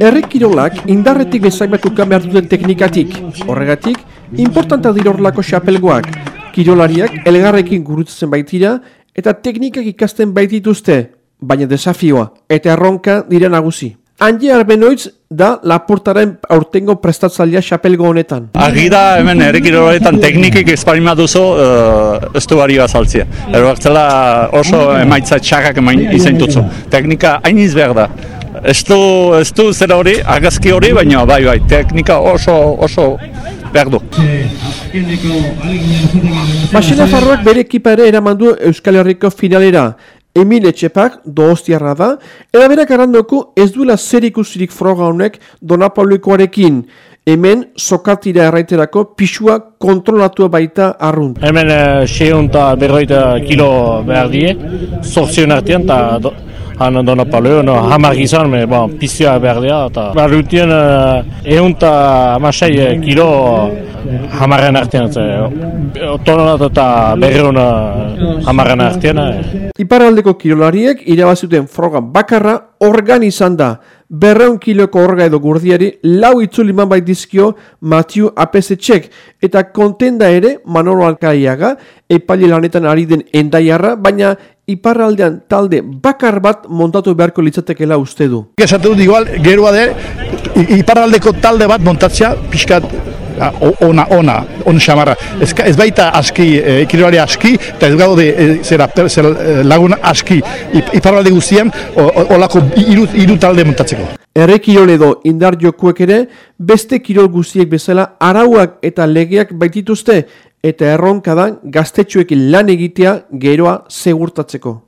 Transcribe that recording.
Herri kirolak indarretik bezakbatuka behar duten teknikatik. Horregatik, importanta dirorlako xapelgoak. Kirolariak elgarrekin gurutzen baitira eta teknikak ikasten baitituzte, baina desafioa eta erronka dira nagusi. Angie Arbenoitz da Laportaren aurtengo prestatzailea xapelgo honetan. Agi da hemen errekiroletan teknikik ezparima duzu uh, ez du bari bazaltzia. Erbertzela oso emaitza txakak emain izentutzu. Teknika hainiz behar da. Ez du, ez du zera hori, agazki hori, baina bai bai, teknika oso, oso behar du. Basile Farroak bere ekipa ere eraman du Euskal Herriko finalera. Emil Etxepak, dohostiarra da, eta berak arandoko ez duela zer ikusirik froga honek Donapaulekoarekin. Hemen, sokatira erraiterako, pixua kontrolatua baita arrun. Hemen e, seun eta berroita kilo behar die, zorzion artean, eta han dona paleo, no, hamar gizan, me, bon, pizia behar dira, eta barrutien egun eta amasei kilo hamarren artean, otononat eta berreun hamarren artean. Iparaldeko kirolariek irabazuten froga bakarra organ izan da. Berreun kiloko orga edo gurdiari lau itzuliman bai dizkio Matiu Apesetxek eta kontenda ere Manolo Alkaiaga epaile lanetan ari den endaiarra, baina iparraldean talde bakar bat montatu beharko litzatekela uste du. Esatu dut igual, geroa de, iparraldeko talde bat montatzea, pixkat, ona, ona, on xamarra. Ez, ez baita aski, e, aski, eta ez gaude e, zera, zera, lagun aski iparralde guztian, olako iru, iru talde montatzeko. Erre kirol edo indar jokuek ere, beste kirol guztiek bezala arauak eta legeak baitituzte, eta erronka da gaztetxuekin lan egitea geroa segurtatzeko.